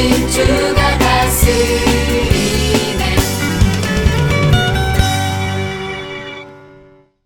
into the passage.